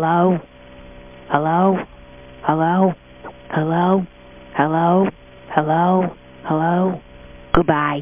Hello? Hello? Hello? Hello? Hello? Hello? Hello? Goodbye.